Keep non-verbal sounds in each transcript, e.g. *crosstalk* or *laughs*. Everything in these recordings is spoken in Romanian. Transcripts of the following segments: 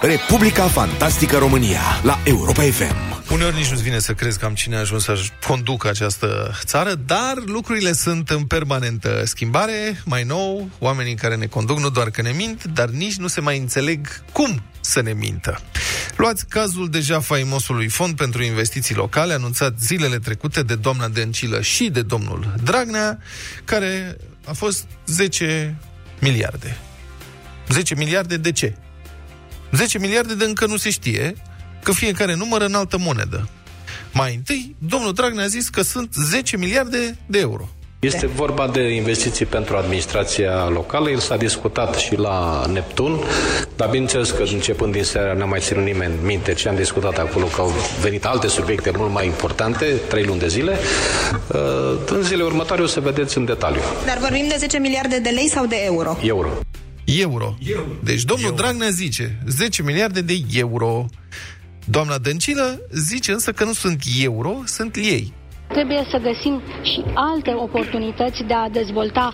Republica Fantastică România la Europa FM. Uneori nici nu-ți vine să crezi că am cine a ajuns să conducă această țară, dar lucrurile sunt în permanentă schimbare. Mai nou, oamenii care ne conduc nu doar că ne mint, dar nici nu se mai înțeleg cum să ne mintă. Luați cazul deja faimosului fond pentru investiții locale, anunțat zilele trecute de doamna Dencilă și de domnul Dragnea, care a fost 10 miliarde. 10 miliarde de ce? 10 miliarde de încă nu se știe, că fiecare număr în altă monedă. Mai întâi, domnul Dragnea a zis că sunt 10 miliarde de euro. Este vorba de investiții pentru administrația locală. El s-a discutat și la Neptun, dar bineînțeles că începând din seara n-a mai ținut nimeni minte ce am discutat acolo, că au venit alte subiecte mult mai importante, trei luni de zile. Uh, în zilele următoare o să vedeți în detaliu. Dar vorbim de 10 miliarde de lei sau de euro? Euro. Euro. Deci domnul euro. Dragnea zice 10 miliarde de euro. Doamna Dăncilă zice însă că nu sunt euro, sunt lei. Trebuie să găsim și alte oportunități de a dezvolta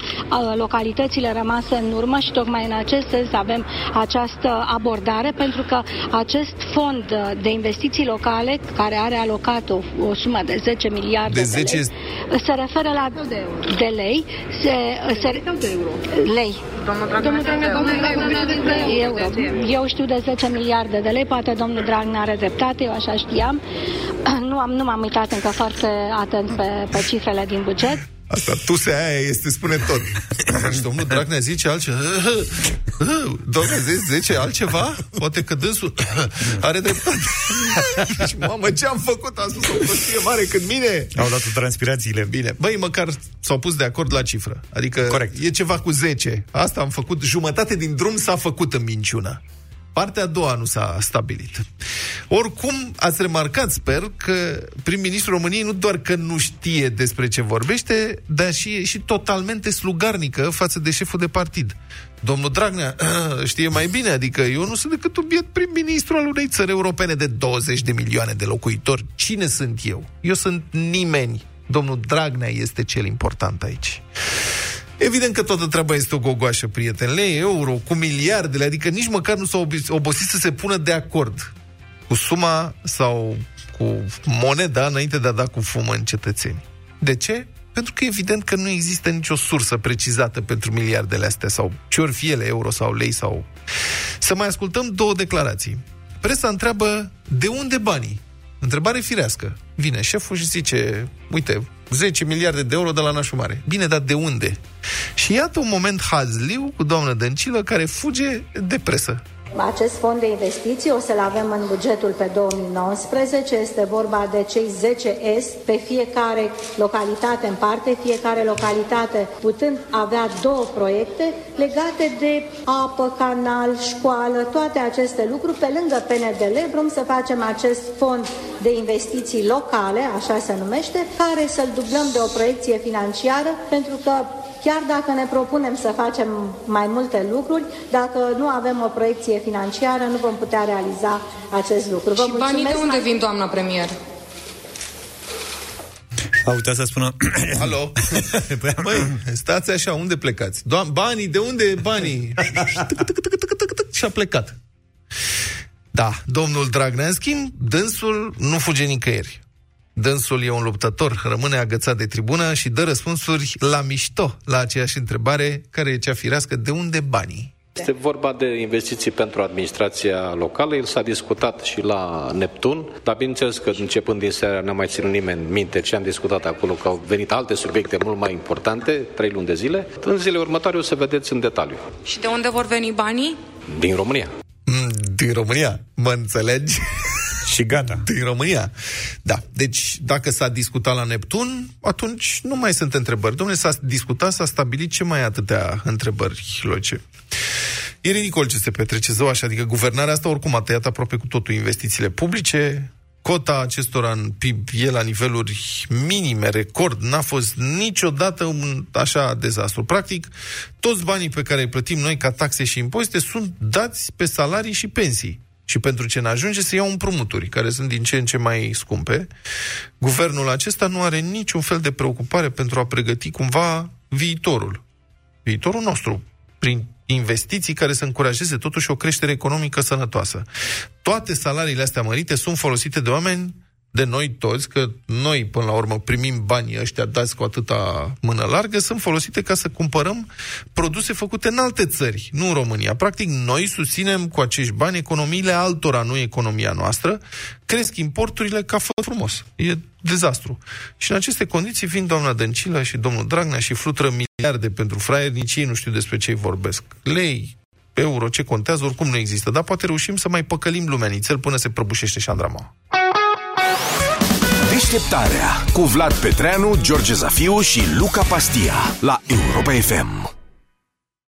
localitățile rămase în urmă și tocmai în acest sens avem această abordare pentru că acest fond de investiții locale care are alocat o, o sumă de 10 miliarde de, 10... de lei se referă la de, euro. de lei se, se, de euro. lei. Domnul Dragnea, euro. Eu știu de 10 miliarde de lei, poate domnul Dragnea are dreptate, eu așa știam. *clears throat* Nu, am, nu m-am uitat încă foarte atent pe, pe cifrele din buget. Asta, tusea aia este, spune tot. și domnul Dragnea zice altceva. *laughs* Domnul zice altceva? Poate că dânsul *clears throat* are dreptate. și mamă, ce am făcut? Am spus o prostie mare când mine. Au dat transpirațiile. Bine. Băi, măcar s-au pus de acord la cifră. Adică Corect. e ceva cu 10. Asta am făcut. Jumătate din drum s-a făcut în minciună. Partea a doua nu s-a stabilit. Oricum, ați remarcat, sper, că prim-ministrul României nu doar că nu știe despre ce vorbește, dar și e și totalmente slugarnică față de șeful de partid. Domnul Dragnea *clears throat* știe mai bine, adică eu nu sunt decât un biet prim-ministru al unei țări europene de 20 de milioane de locuitori. Cine sunt eu? Eu sunt nimeni. Domnul Dragnea este cel important aici. Evident că toată treaba este o gogoașă, prieteni. Lei, euro, cu miliardele, adică nici măcar nu s-au obosit să se pună de acord cu suma sau cu moneda înainte de a da cu fumă în cetățeni. De ce? Pentru că evident că nu există nicio sursă precizată pentru miliardele astea sau ce ori fie ele, euro sau lei sau... Să mai ascultăm două declarații. Presa întreabă de unde banii? Întrebare firească. Vine șeful și zice, uite, 10 miliarde de euro de la nașul mare. Bine, dar de unde? Și iată un moment hazliu cu doamna Dăncilă care fuge de presă. Acest fond de investiții o să-l avem în bugetul pe 2019. Este vorba de cei 10 S pe fiecare localitate în parte, fiecare localitate putând avea două proiecte legate de apă, canal, școală, toate aceste lucruri. Pe lângă PNDL vrem să facem acest fond de investiții locale, așa se numește, care să-l dublăm de o proiecție financiară, pentru că Chiar dacă ne propunem să facem mai multe lucruri, dacă nu avem o proiecție financiară, nu vom putea realiza acest lucru. Vă și banii de unde vin, doamna premier? A uitat să spună... *coughs* Alo? *coughs* Băi, stați așa, unde plecați? Doam- banii, de unde banii? *coughs* și a plecat. Da, domnul Dragnea, în schimb, dânsul nu fuge nicăieri. Dânsul e un luptător, rămâne agățat de tribună și dă răspunsuri la mișto la aceeași întrebare care e cea firească, de unde banii? Este vorba de investiții pentru administrația locală. El s-a discutat și la Neptun, dar bineînțeles că începând din seara n-a mai ținut nimeni minte ce am discutat acolo, că au venit alte subiecte mult mai importante, trei luni de zile. În zilele următoare o să vedeți în detaliu. Și de unde vor veni banii? Din România. Mm, din România, mă înțelegi? *laughs* Și gata. Din România. Da. Deci, dacă s-a discutat la Neptun, atunci nu mai sunt întrebări. Domnule, s-a discutat, s-a stabilit ce mai atâtea întrebări logice. E ridicol ce se petrece zău așa, adică guvernarea asta oricum a tăiat aproape cu totul investițiile publice, cota acestora în PIB e la niveluri minime, record, n-a fost niciodată un așa dezastru. Practic, toți banii pe care îi plătim noi ca taxe și impozite sunt dați pe salarii și pensii și pentru ce ne ajunge să iau împrumuturi, care sunt din ce în ce mai scumpe. Guvernul acesta nu are niciun fel de preocupare pentru a pregăti cumva viitorul. Viitorul nostru, prin investiții care să încurajeze totuși o creștere economică sănătoasă. Toate salariile astea mărite sunt folosite de oameni de noi toți, că noi, până la urmă, primim banii ăștia dați cu atâta mână largă, sunt folosite ca să cumpărăm produse făcute în alte țări, nu în România. Practic, noi susținem cu acești bani economiile altora, nu economia noastră. Cresc importurile ca fă frumos. E dezastru. Și în aceste condiții vin doamna Dăncilă și domnul Dragnea și flutură miliarde pentru fraieri, nici ei nu știu despre ce vorbesc. Lei, euro, ce contează, oricum nu există. Dar poate reușim să mai păcălim lumea nițel până se prăbușește șandrama. Deșteptarea cu Vlad Petreanu, George Zafiu și Luca Pastia la Europa FM.